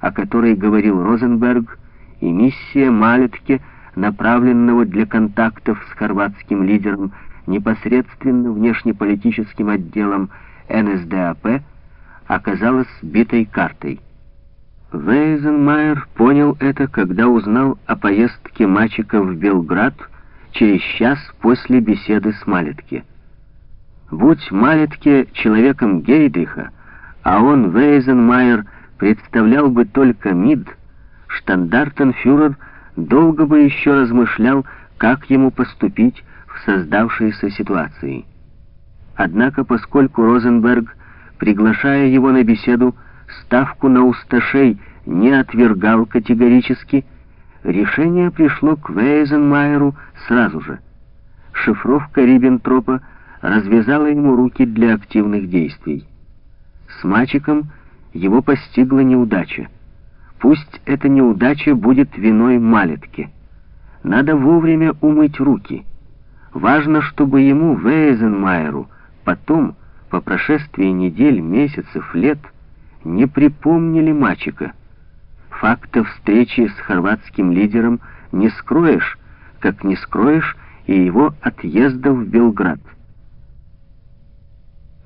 о которой говорил Розенберг, и миссия Малетке, направленного для контактов с хорватским лидером непосредственно внешнеполитическим отделом НСДАП, оказалась битой картой. Вейзенмайер понял это, когда узнал о поездке Мачика в Белград через час после беседы с Малетке. Будь Малетке человеком Гейдриха, а он, Вейзенмайер, представлял бы только МИД, штандартенфюрер долго бы еще размышлял, как ему поступить в создавшейся ситуации. Однако, поскольку Розенберг, приглашая его на беседу, ставку на усташей не отвергал категорически, решение пришло к Вейзенмайеру сразу же. Шифровка Риббентропа развязала ему руки для активных действий. С мальчиком его постигла неудача. Пусть эта неудача будет виной Малетке. Надо вовремя умыть руки. Важно, чтобы ему, Вейзенмайеру, потом, по прошествии недель, месяцев, лет, не припомнили мальчика. Факта встречи с хорватским лидером не скроешь, как не скроешь и его отъезда в Белград.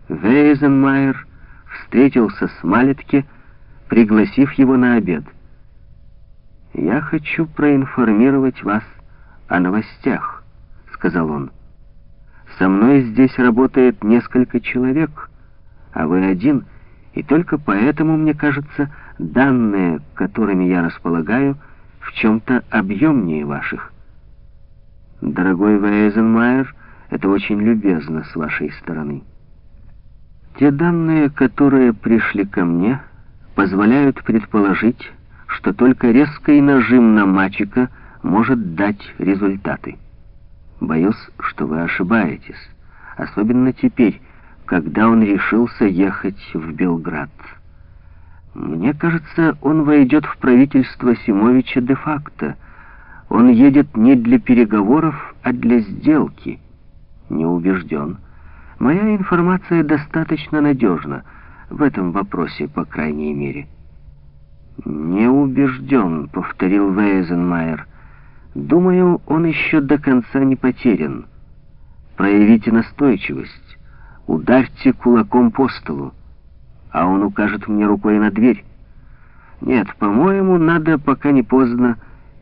Вейзенмайер встретился с Малетке, пригласив его на обед. «Я хочу проинформировать вас о новостях», — сказал он. «Со мной здесь работает несколько человек, а вы один, и только поэтому, мне кажется, данные, которыми я располагаю, в чем-то объемнее ваших». «Дорогой Вейзенмайер, это очень любезно с вашей стороны». Те данные, которые пришли ко мне, позволяют предположить, что только резкий нажим на мальчика может дать результаты. Боюсь, что вы ошибаетесь, особенно теперь, когда он решился ехать в Белград. Мне кажется, он войдет в правительство Симовича де-факто. Он едет не для переговоров, а для сделки. Не убежден. Моя информация достаточно надежна, в этом вопросе, по крайней мере. «Не убежден», — повторил Вейзенмайер. «Думаю, он еще до конца не потерян. Проявите настойчивость, ударьте кулаком по столу, а он укажет мне рукой на дверь. Нет, по-моему, надо, пока не поздно,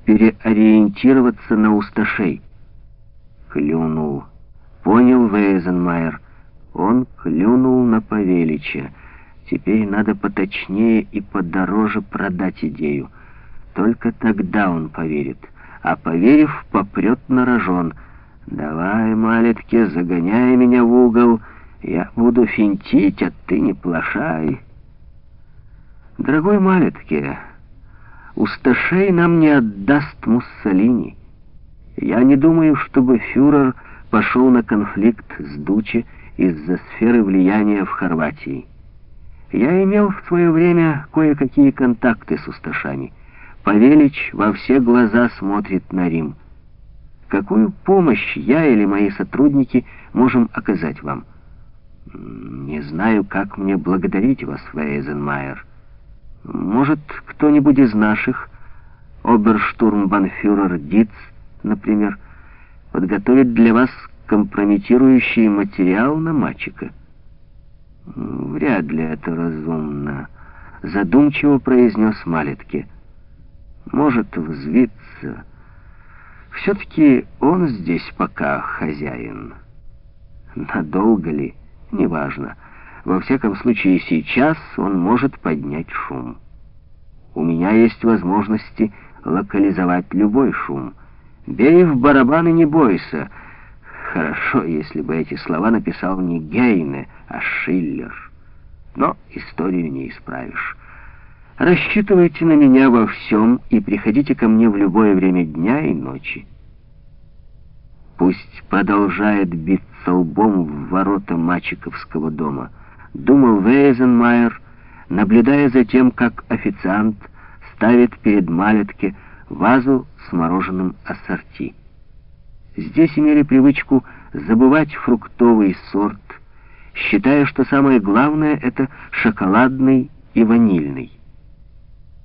переориентироваться на усташей». Клюнул. Понял Вейзенмайер. Он клюнул на Павелича. Теперь надо поточнее и подороже продать идею. Только тогда он поверит. А поверив, попрет на рожон. «Давай, малетки, загоняй меня в угол. Я буду финтить, а ты не плашай». «Дорогой малетки, усташей нам не отдаст Муссолини. Я не думаю, чтобы фюрер пошел на конфликт с Дуче из-за сферы влияния в Хорватии. Я имел в свое время кое-какие контакты с усташами. Павелич во все глаза смотрит на Рим. Какую помощь я или мои сотрудники можем оказать вам? Не знаю, как мне благодарить вас, Вейзенмайер. Может, кто-нибудь из наших, оберштурмбанфюрер Диц, например, подготовит для вас компрометирующий материал на мальчика. Вряд ли это разумно, задумчиво произнес Малетке. Может взвиться. Все-таки он здесь пока хозяин. Надолго ли? Неважно. Во всяком случае, сейчас он может поднять шум. У меня есть возможности локализовать любой шум. Бей в барабаны, не бойся. Хорошо, если бы эти слова написал не Гейне, а Шиллер. Но историю не исправишь. Рассчитывайте на меня во всем и приходите ко мне в любое время дня и ночи. Пусть продолжает биться лбом в ворота Мачиковского дома, думал Вейзенмайер, наблюдая за тем, как официант ставит перед Малетке вазу с мороженым ассорти. Здесь имели привычку забывать фруктовый сорт, считая, что самое главное — это шоколадный и ванильный.